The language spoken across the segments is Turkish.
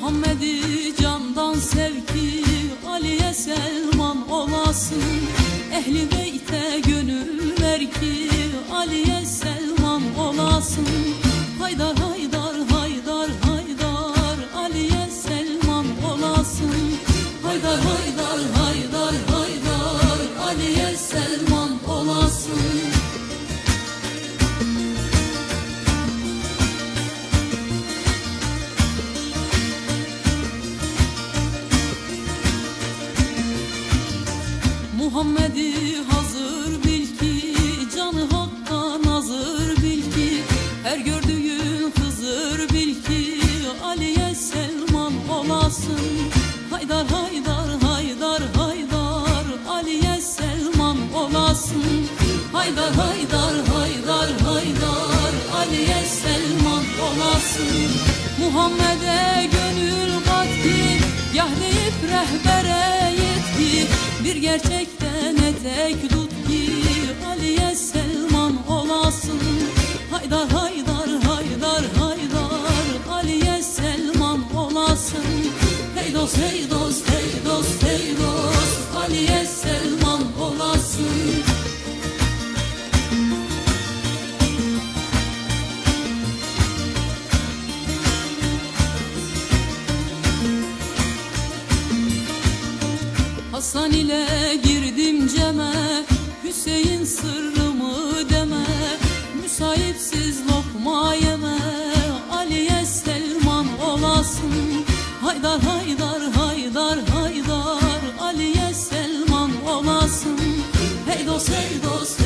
Muhammed'i candan sevki Ali'ye Selman olasın. Ehli beyte gönül ver ki Ali'ye Selman olasın. Muhammed'i hazır bil ki Canı hakka nazır bil ki Her gördüğün Hızır bil ki Ali'ye Selman olasın. Haydar haydar haydar haydar Ali'ye Selman olasın. Haydar haydar haydar haydar Ali'ye Selman olasın. Muhammed'e gönül kat ki Yah deyip rehbere gerçekten etek tut ki Ali'ye Selman olasın. Haydar haydar haydar haydar Ali'ye Selman olasın. Hey dost hey Hasan ile girdim ceme Hüseyin sırrımı deme Müsahipsiz lokma yeme Ali'ye Selman olasın. Haydar haydar haydar haydar Ali'ye Selman olasın. Hey dost hey dost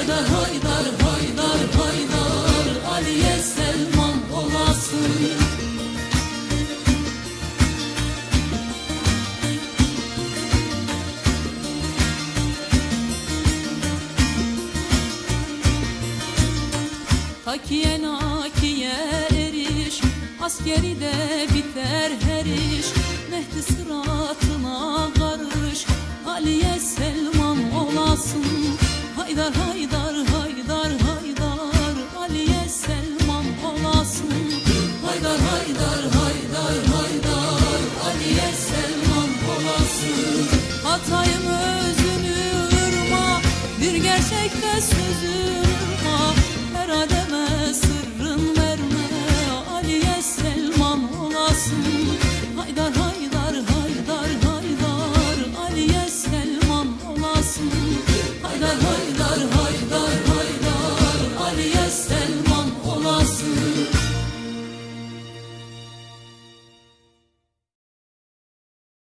Haydar haydar haydar haydar. Ali'ye Selman olasın. Takiye nakiye eriş. Askeri de biter her iş. Mehdi sıratına karış. Ali'ye Selman olasın Haydar haydar haydar haydar. Ali'ye Selman olasın Haydar haydar haydar haydar. Ali'ye Selman olasın Hatayım özünü ırma. Bir gerçekte sözüm